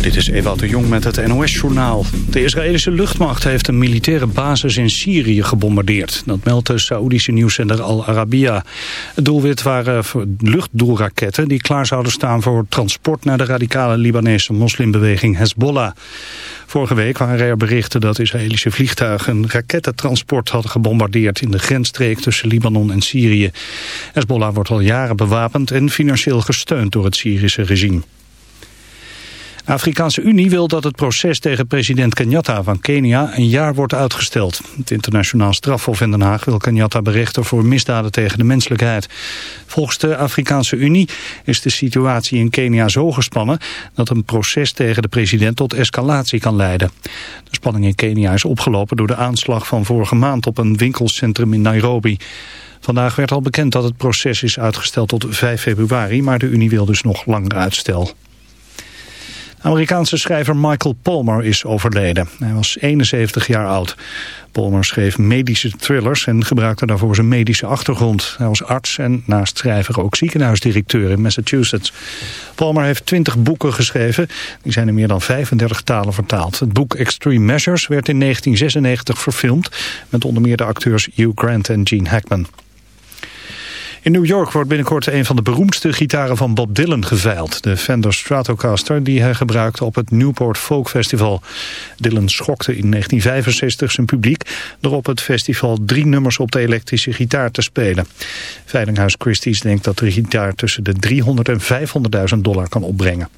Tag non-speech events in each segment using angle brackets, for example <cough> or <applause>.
Dit is Ewout de Jong met het NOS-journaal. De Israëlische luchtmacht heeft een militaire basis in Syrië gebombardeerd. Dat meldt de Saoedische nieuwszender Al Arabiya. Het doelwit waren luchtdoelraketten die klaar zouden staan voor transport naar de radicale Libanese moslimbeweging Hezbollah. Vorige week waren er berichten dat Israëlische vliegtuigen een rakettentransport hadden gebombardeerd in de grensstreek tussen Libanon en Syrië. Hezbollah wordt al jaren bewapend en financieel gesteund door het Syrische regime. De Afrikaanse Unie wil dat het proces tegen president Kenyatta van Kenia een jaar wordt uitgesteld. Het internationaal strafhof in Den Haag wil Kenyatta berechten voor misdaden tegen de menselijkheid. Volgens de Afrikaanse Unie is de situatie in Kenia zo gespannen dat een proces tegen de president tot escalatie kan leiden. De spanning in Kenia is opgelopen door de aanslag van vorige maand op een winkelcentrum in Nairobi. Vandaag werd al bekend dat het proces is uitgesteld tot 5 februari, maar de Unie wil dus nog langer uitstel. Amerikaanse schrijver Michael Palmer is overleden. Hij was 71 jaar oud. Palmer schreef medische thrillers en gebruikte daarvoor zijn medische achtergrond. Hij was arts en naast schrijver ook ziekenhuisdirecteur in Massachusetts. Palmer heeft 20 boeken geschreven. Die zijn in meer dan 35 talen vertaald. Het boek Extreme Measures werd in 1996 verfilmd... met onder meer de acteurs Hugh Grant en Gene Hackman. In New York wordt binnenkort een van de beroemdste gitaren van Bob Dylan geveild. De Fender Stratocaster die hij gebruikte op het Newport Folk Festival. Dylan schokte in 1965 zijn publiek door op het festival drie nummers op de elektrische gitaar te spelen. Veilinghuis Christie's denkt dat de gitaar tussen de 300 en 500.000 dollar kan opbrengen.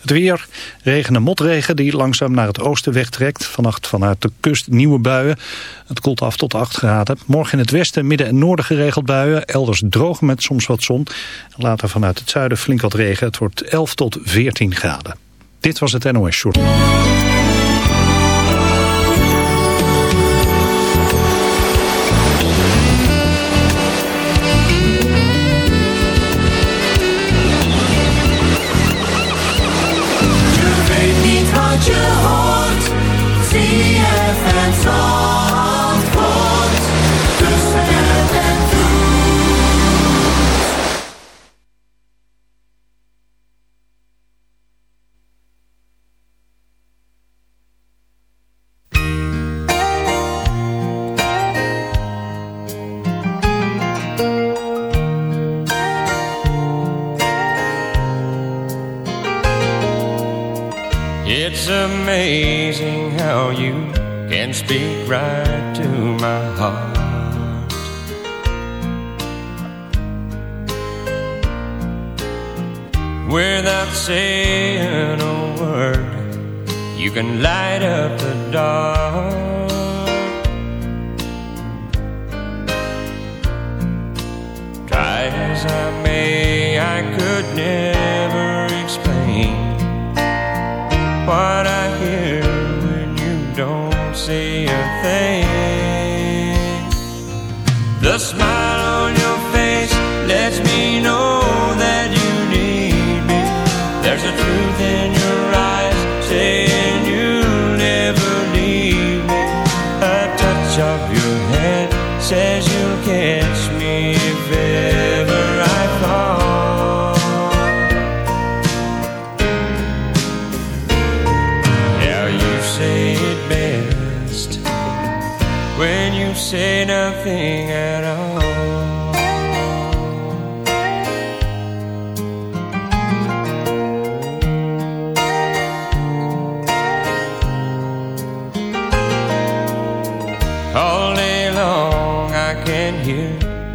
Het weer, regen en motregen die langzaam naar het oosten wegtrekt. Vannacht vanuit de kust nieuwe buien. Het koelt af tot 8 graden. Morgen in het westen, midden en noorden geregeld buien. Elders droog met soms wat zon. Later vanuit het zuiden flink wat regen. Het wordt 11 tot 14 graden. Dit was het NOS Short.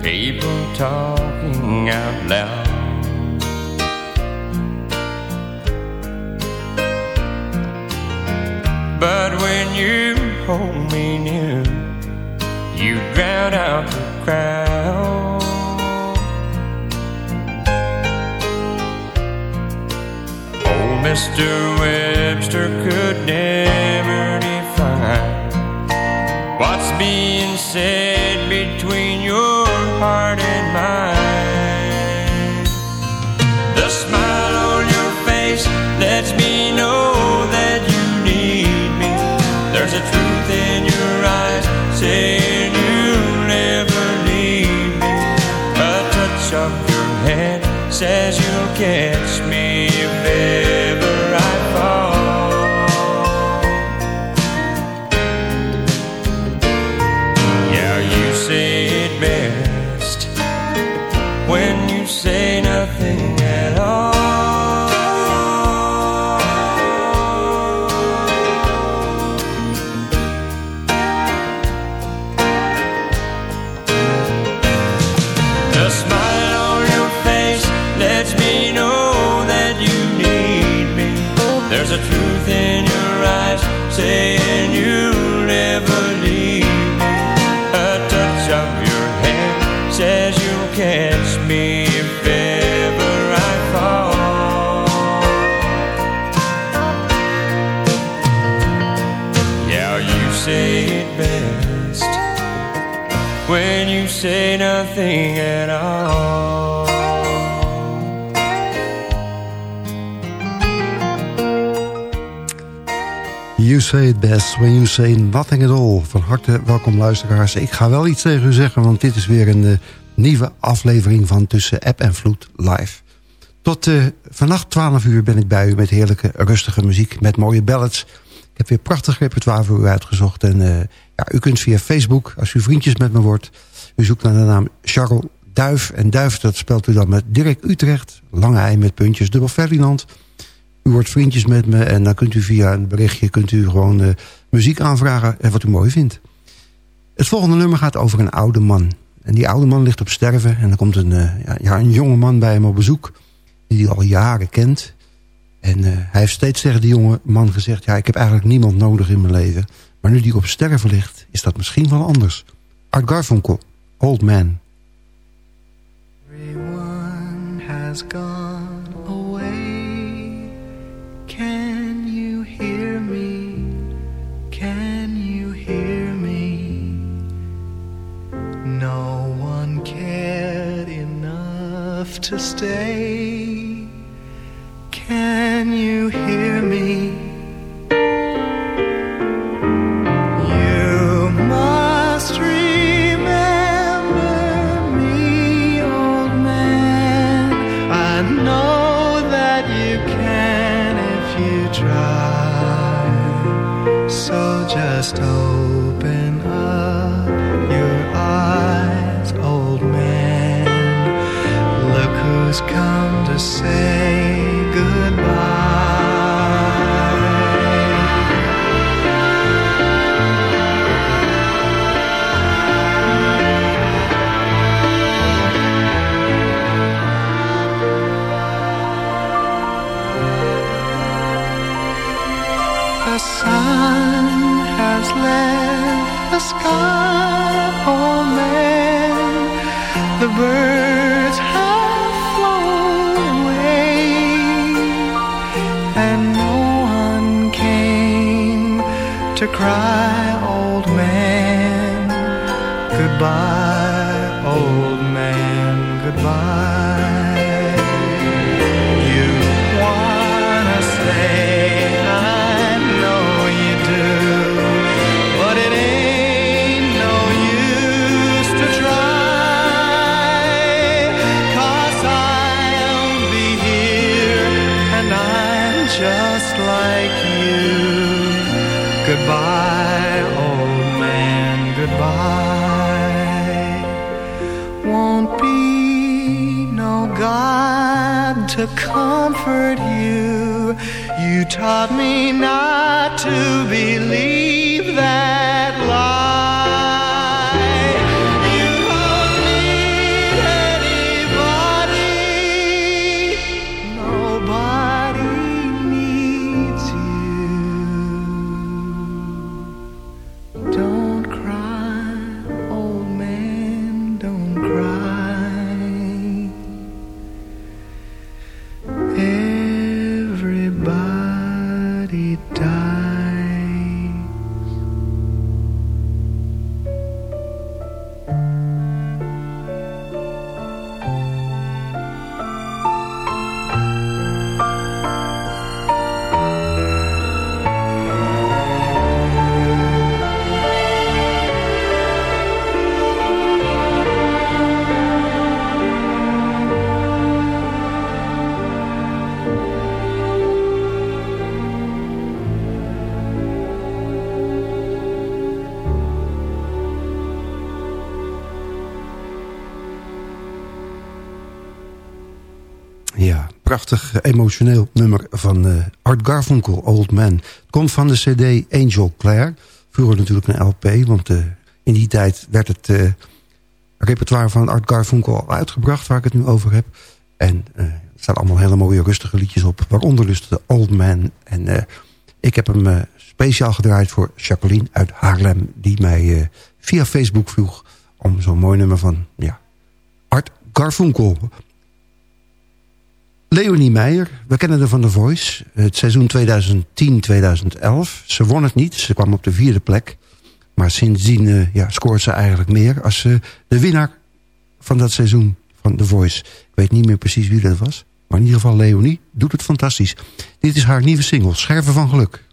People talking out loud. But when you hold me near you drown out the crowd. Old Mr. Webster could never define what's being said between your heart and mind. The smile on your face lets me know that you need me. There's a truth in your eyes saying you'll never leave me. A touch of your hand says you'll catch me. You say it best when you say nothing at all. Van harte welkom luisteraars. Ik ga wel iets tegen u zeggen, want dit is weer een uh, nieuwe aflevering van Tussen App en Vloed live. Tot uh, vannacht 12 uur ben ik bij u met heerlijke rustige muziek, met mooie ballads. Ik heb weer prachtig repertoire voor u uitgezocht. En uh, ja, u kunt via Facebook, als u vriendjes met me wordt... u zoekt naar de naam Charles Duif. En Duif, dat spelt u dan met Dirk Utrecht. Lange ei met puntjes, dubbel Ferdinand... U wordt vriendjes met me en dan kunt u via een berichtje kunt u gewoon uh, muziek aanvragen en wat u mooi vindt. Het volgende nummer gaat over een oude man. En die oude man ligt op sterven en er komt een, uh, ja, een jonge man bij hem op bezoek. Die hij al jaren kent. En hij heeft steeds tegen die jonge man gezegd... ja, ik heb eigenlijk niemand nodig in mijn leven. Maar nu die op sterven ligt, is dat misschien wel anders. Art Garfunkel, Old Man. Everyone has gone to stay. Can you hear me? Prachtig emotioneel nummer van uh, Art Garfunkel, Old Man. Komt van de cd Angel Claire. Vroeger natuurlijk een LP, want uh, in die tijd werd het repertoire van Art Garfunkel al uitgebracht... waar ik het nu over heb. En er staan allemaal hele mooie rustige liedjes op. Waaronder dus de Old Man. En ik heb hem speciaal gedraaid voor Jacqueline uit Haarlem... die mij via Facebook vroeg om zo'n mooi nummer van ja, Art Garfunkel... Leonie Meijer, we kennen haar van The Voice. Het seizoen 2010-2011. Ze won het niet, ze kwam op de vierde plek. Maar sindsdien uh, ja, scoort ze eigenlijk meer als uh, de winnaar van dat seizoen van The Voice. Ik weet niet meer precies wie dat was. Maar in ieder geval Leonie doet het fantastisch. Dit is haar nieuwe single, Scherven van Geluk.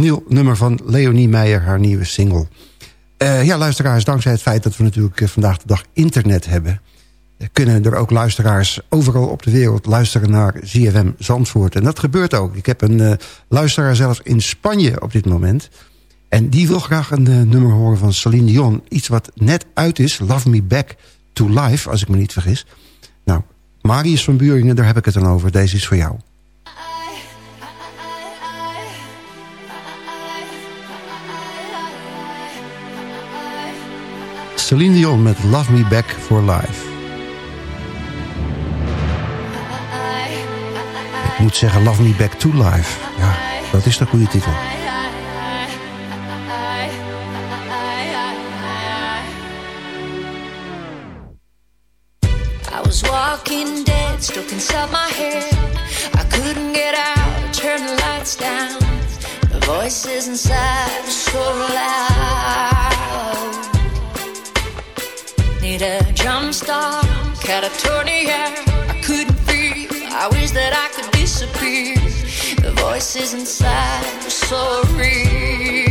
Nieuw nummer van Leonie Meijer, haar nieuwe single. Uh, ja, luisteraars, dankzij het feit dat we natuurlijk eh, vandaag de dag internet hebben... Eh, kunnen er ook luisteraars overal op de wereld luisteren naar ZFM Zandvoort. En dat gebeurt ook. Ik heb een luisteraar zelfs in Spanje op dit moment. En die wil graag een nummer horen van Celine Dion. Iets wat net uit is, Love Me Back to Life, als ik me niet vergis. Nou, Marius van Buringen, daar heb ik het dan over. Deze is voor jou. Celine Dion met Love Me Back for Life. moet zeggen Love Me Back to Life. Ja, dat is de goede titel. Turn the lights down. The voices inside loud. Need a jump start, catatonia. I couldn't breathe. I wish that I could disappear. The voices inside were so real.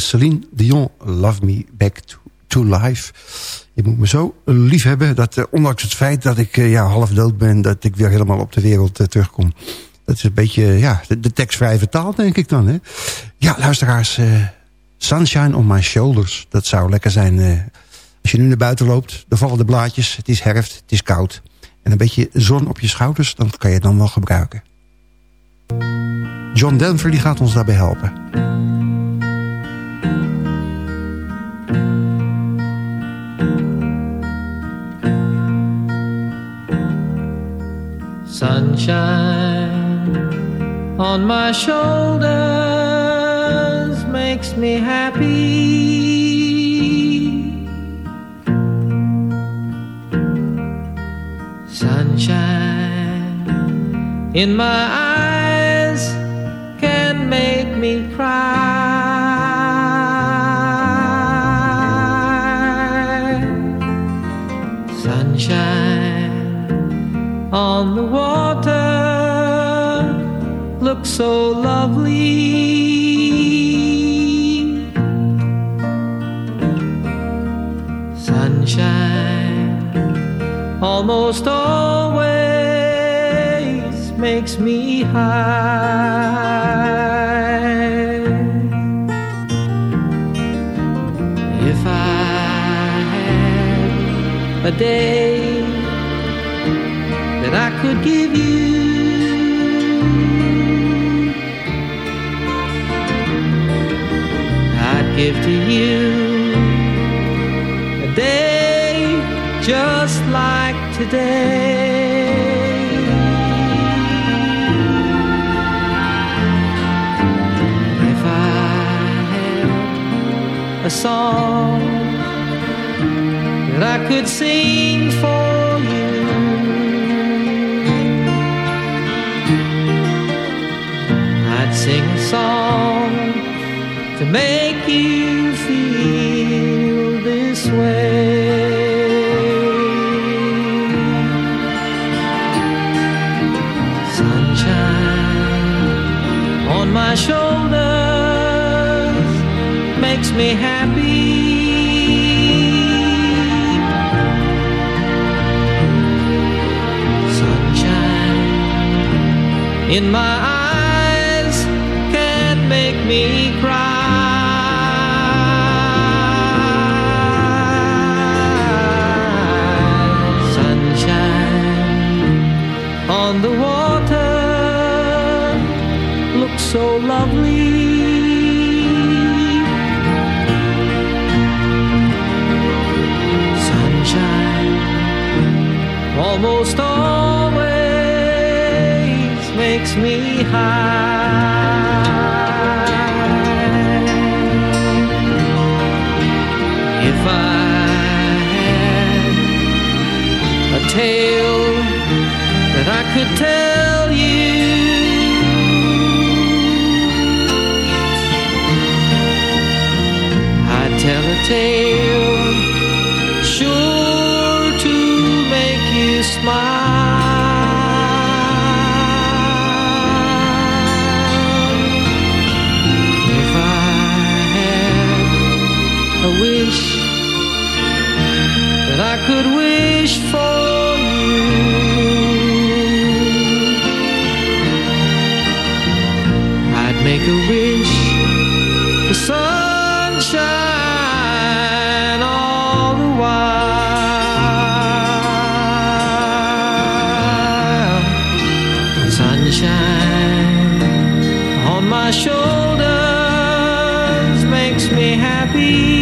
Celine Dion, Love Me Back to, to Life. Je moet me zo lief hebben dat eh, ondanks het feit dat ik eh, ja, half dood ben... dat ik weer helemaal op de wereld eh, terugkom. Dat is een beetje ja, de, de tekstvrij vertaald, denk ik dan. Hè? Ja, luisteraars, Sunshine on my shoulders. Dat zou lekker zijn als je nu naar buiten loopt. Dan vallen de blaadjes, het is herfst, het is koud. En een beetje zon op je schouders, dan kan je dan wel gebruiken. John Denver die gaat ons daarbij helpen. Sunshine on my shoulders makes me happy. Sunshine in my eyes can make me cry. The water looks so lovely. Sunshine almost always makes me high. If I had a day could give you, I'd give to you a day just like today. If I had a song that I could sing for Sing a song to make you feel this way. Sunshine on my shoulders makes me happy. Sunshine in my eyes so lovely. Sunshine almost always makes me high. Could tell you. I'd tell a tale sure to make you smile. If I had a wish that I could wish for make a wish for sunshine all the while. Sunshine on my shoulders makes me happy.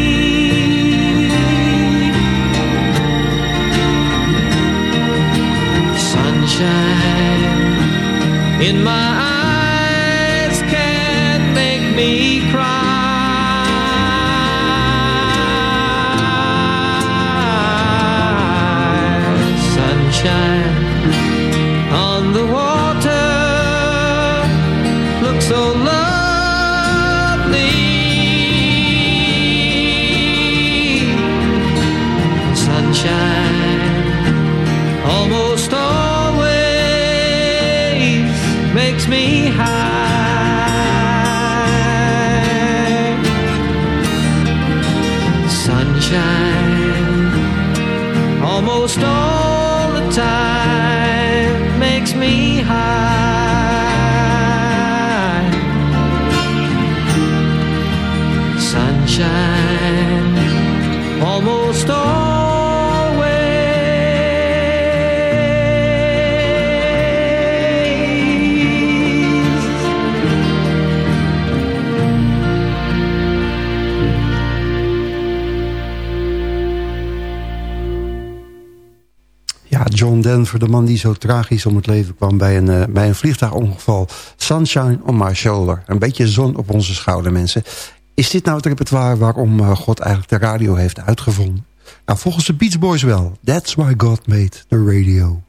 Denver, de man die zo tragisch om het leven kwam bij een, eh, bij een vliegtuigongeval. Sunshine on my shoulder. Een beetje zon op onze schouder, mensen. Is dit nou het repertoire waarom eh, God eigenlijk de radio heeft uitgevonden? Nou, volgens de Beach Boys wel. That's why God made the radio.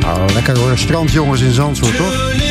Nou, lekker hoor. Strandjongens in Zandvoort, toch?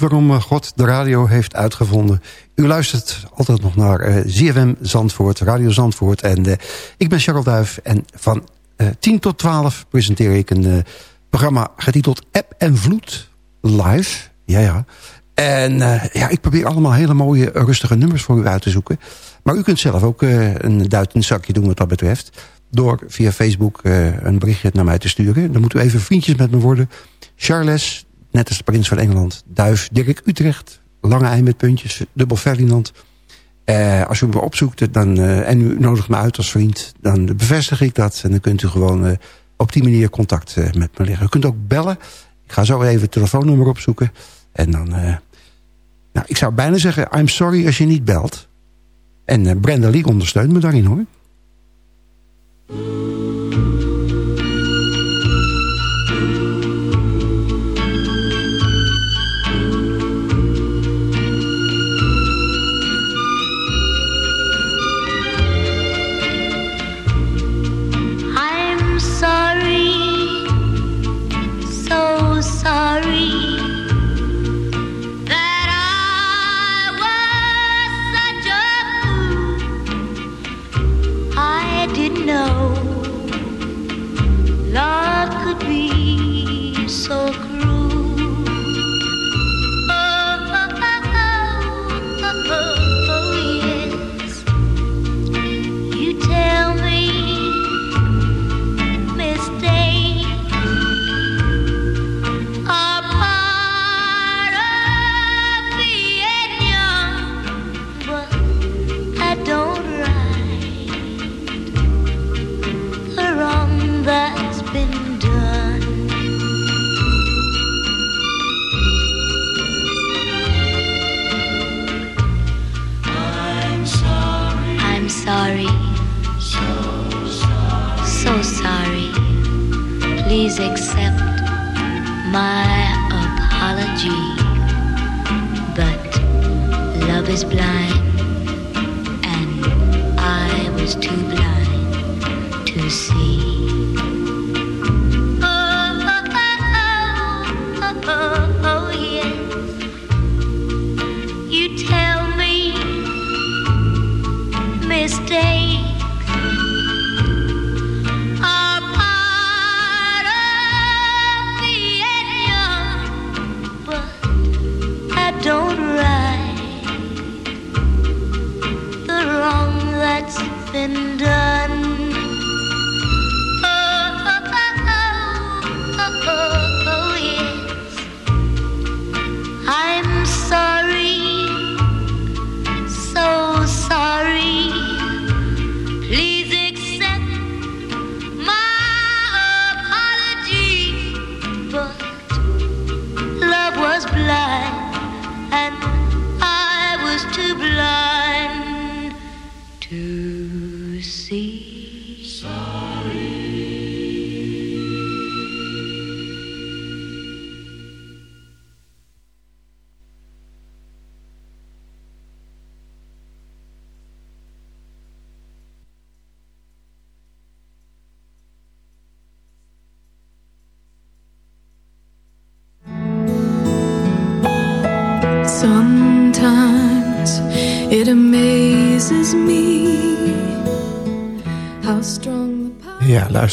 Waarom eh, God de radio heeft uitgevonden? U luistert altijd nog naar eh ZFM Zandvoort, Radio Zandvoort. En eh, ik ben Charles Duif en van eh 10 tot 12 presenteer ik een programma getiteld App en Vloed live. Ja, ja. En ja, ik probeer allemaal hele mooie, rustige nummers voor u uit te zoeken. Maar u kunt zelf ook een duit zakje doen wat dat betreft. Door via Facebook een berichtje naar mij te sturen. Dan moet u even vriendjes met me worden. Charles, net als de prins van Engeland. Duif, Dirk Utrecht. Lange ei met puntjes. Dubbel Ferdinand. Eh, als u me opzoekt dan, eh, en u nodigt me uit als vriend... dan bevestig ik dat. En dan kunt u gewoon eh, op die manier contact met me leggen. U kunt ook bellen. Ik ga zo even het telefoonnummer opzoeken. En dan... nou, ik zou bijna zeggen, I'm sorry als je niet belt. En Brenda Lee ondersteunt me daarin hoor. My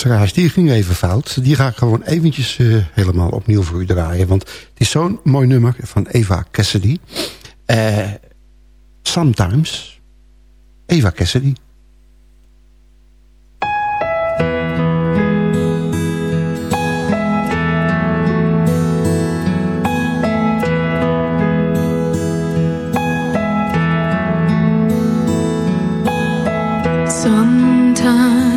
luisteraars, die ging even fout. Die ga ik gewoon eventjes eh, helemaal opnieuw voor u draaien. Want het is zo'n mooi nummer van Eva Cassidy. Uh, sometimes, Eva Cassidy. Sometimes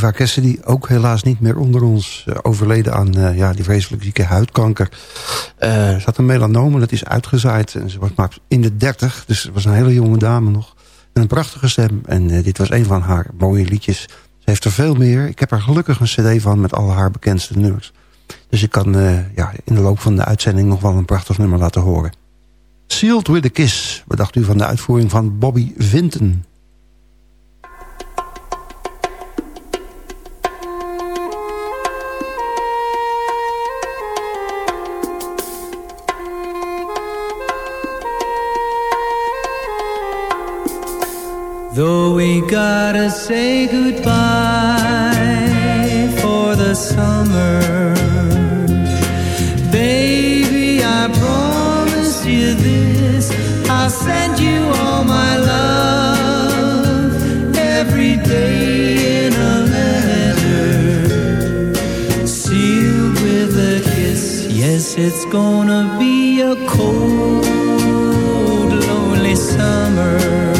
Eva Cassidy, ook helaas niet meer onder ons. eh, overleden aan eh, ja, die vreselijk zieke huidkanker. Eh, ze had een melanoom, dat is uitgezaaid. En ze was maar in de dertig, dus ze was een hele jonge dame nog. En een prachtige stem. En dit was een van haar mooie liedjes. Ze heeft er veel meer. Ik heb er gelukkig een cd van met al haar bekendste nummers. Dus ik kan ja, in de loop van de uitzending nog wel een prachtig nummer laten horen. Sealed with a Kiss. Wat dacht u van de uitvoering van Bobby Vinton? Though we gotta say goodbye for the summer Baby, I promise you this. I'll send you all my love Every day in a letter Sealed with a kiss. Yes, it's gonna be a cold, lonely summer.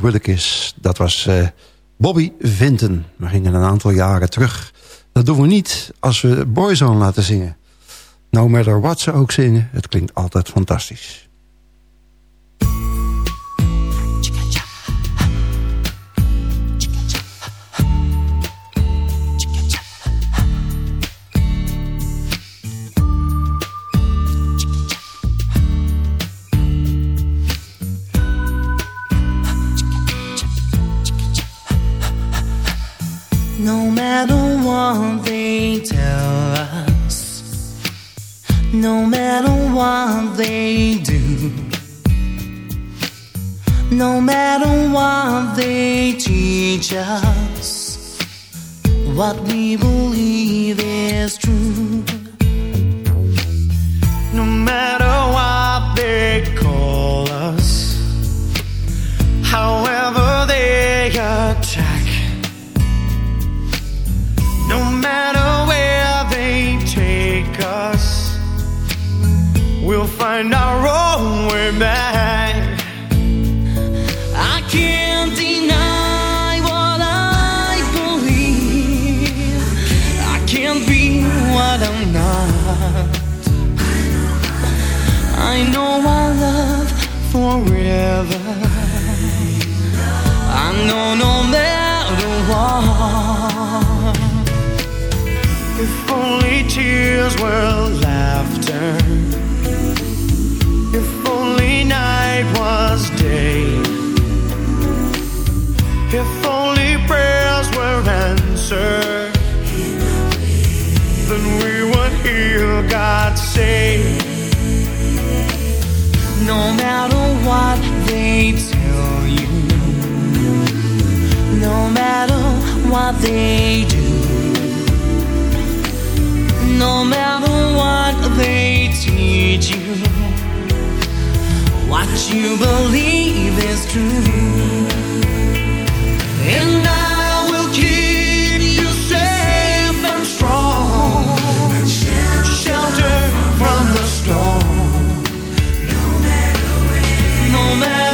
wil ik Dat was eh, Bobby Vinton. We gingen een aantal jaren terug. Dat doen we niet als we Boyzone laten zingen. No matter what ze ook zingen, het klinkt altijd fantastisch. hear God say. No matter what they tell you, no matter what they do, no matter what they teach you, what you believe is true. And I man.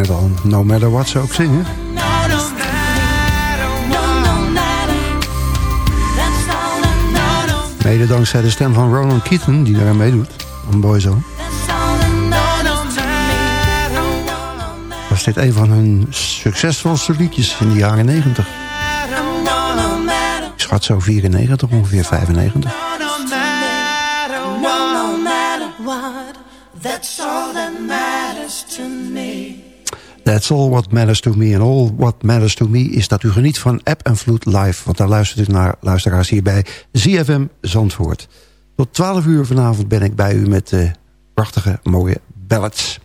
Net al, no matter what zou ik zingen. Mede dankzij de stem van Ronan Keaton, die eraan meedoet. Een me. Was dit een van hun succesvolste liedjes in de jaren 90. No, no matter. Ik schat zo 94, ongeveer 95. That's all what matters to me. En all what matters to me is dat u geniet van App en Vloed live. Want daar luistert u naar luisteraars hier bij ZFM Zandvoort. Tot 12 uur vanavond ben ik bij u met eh, prachtige mooie ballads.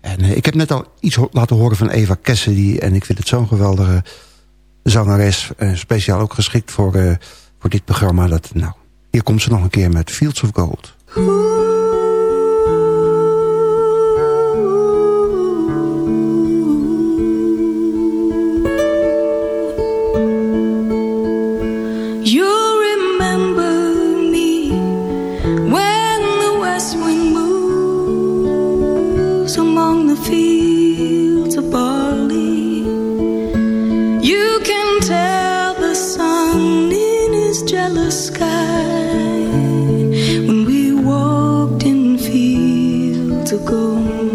En eh, ik heb net al iets laten horen van Eva Cassidy. En ik vind het zo'n geweldige zangeres. eh, speciaal ook geschikt voor, voor dit programma. Dat, nou, hier komt ze nog een keer met Fields of Gold. Fields of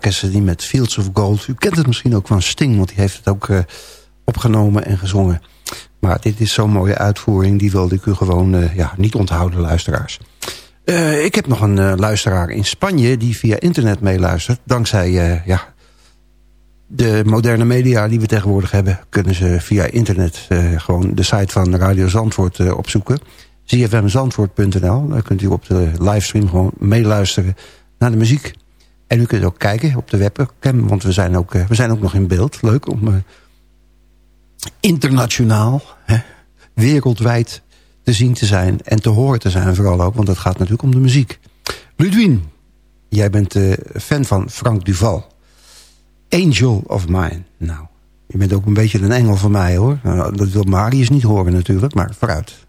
Cassidy met Fields of Gold. U kent het misschien ook van Sting, want die heeft het ook eh, opgenomen en gezongen. Maar dit is zo'n mooie uitvoering, die wilde ik u gewoon eh, ja, niet onthouden, luisteraars. Eh, ik heb nog een luisteraar in Spanje die via internet meeluistert. Dankzij ja, de moderne media die we tegenwoordig hebben... kunnen ze via internet gewoon de site van Radio Zandvoort opzoeken. zfmzandvoort.nl. Daar kunt u op de livestream gewoon meeluisteren naar de muziek. En u kunt ook kijken op de webcam, want we zijn ook, eh, we zijn ook nog in beeld. Leuk om eh, internationaal, hè, wereldwijd te zien te zijn en te horen te zijn vooral ook. Want het gaat natuurlijk om de muziek. Ludwien, jij bent eh, fan van Frank Duval. Angel of Mine. Nou, je bent ook een beetje een engel van mij hoor. Nou, dat wil Marius niet horen natuurlijk, maar vooruit.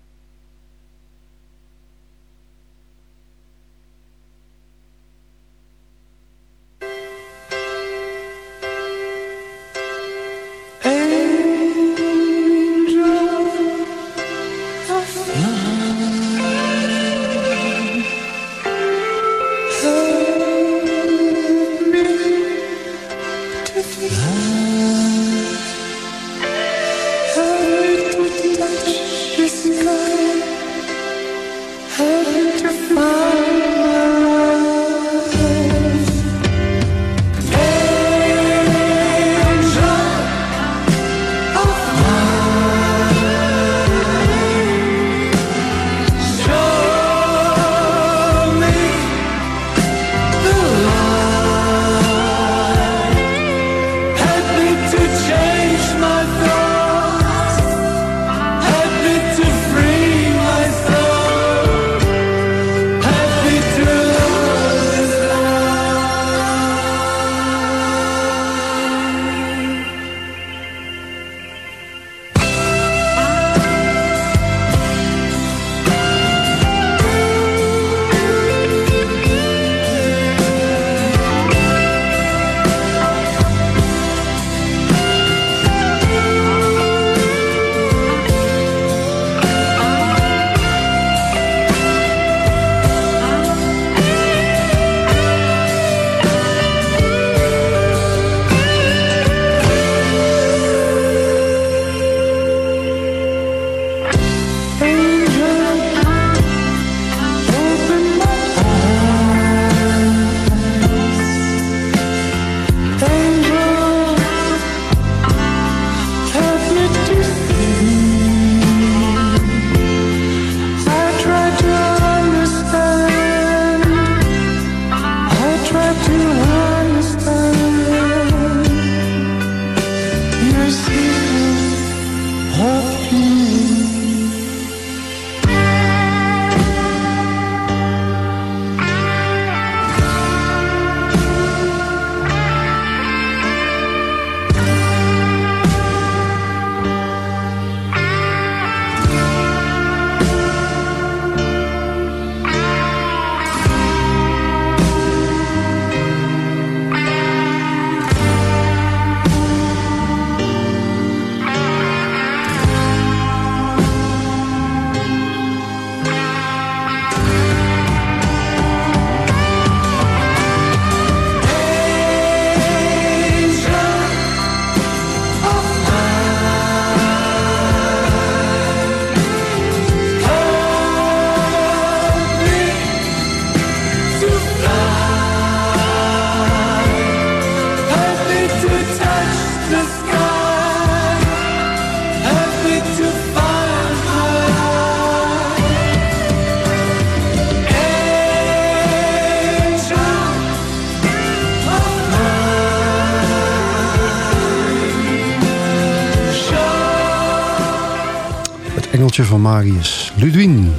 Marius. Ludwien.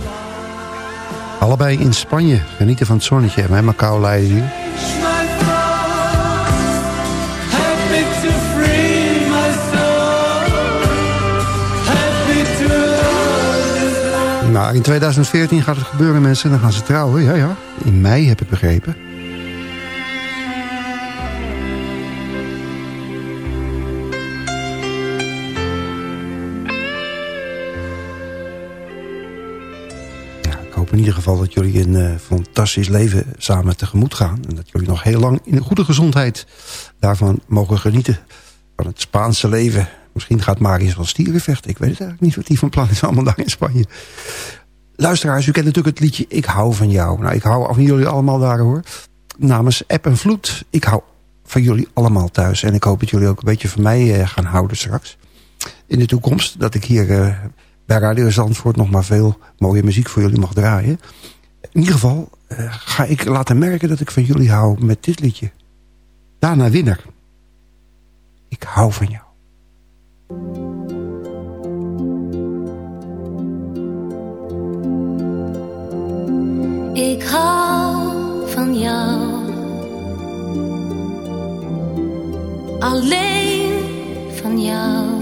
Allebei in Spanje. Genieten van het zonnetje. Mij Macau leiden this Nou, in 2014 gaat het gebeuren, mensen. Dan gaan ze trouwen. Ja, ja. In mei heb ik begrepen. Dat jullie een eh, fantastisch leven samen tegemoet gaan. En dat jullie nog heel lang in goede gezondheid daarvan mogen genieten. Van het Spaanse leven. Misschien gaat Marius wel stieren vechten. Ik weet het eigenlijk niet wat die van plan is <laughs> allemaal daar in Spanje. Luisteraars, u kent natuurlijk het liedje Ik hou van jou. Nou, ik hou van jullie allemaal daar hoor. Namens App en Vloed. Ik hou van jullie allemaal thuis. En ik hoop dat jullie ook een beetje van mij eh, gaan houden straks. In de toekomst. Dat ik hier eh, bij Radio Zandvoort nog maar veel mooie muziek voor jullie mag draaien. In ieder geval eh, ga ik laten merken dat ik van jullie hou met dit liedje. Dana Winner. Ik hou van jou. Ik hou van jou. Alleen van jou.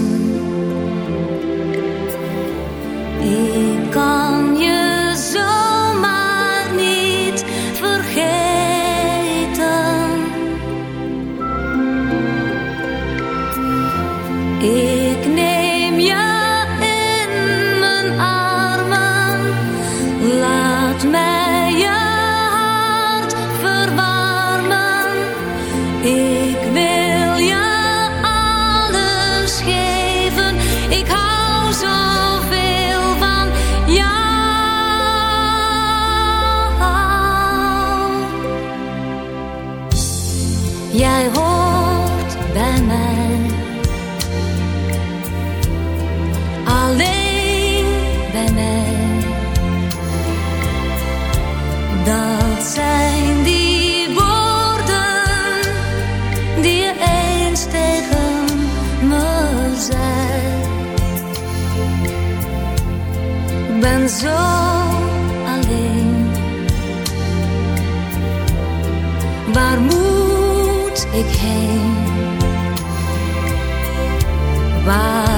Dat zijn die woorden die je eens tegen me zei. Ben zo alleen. Waar moet ik heen? Waar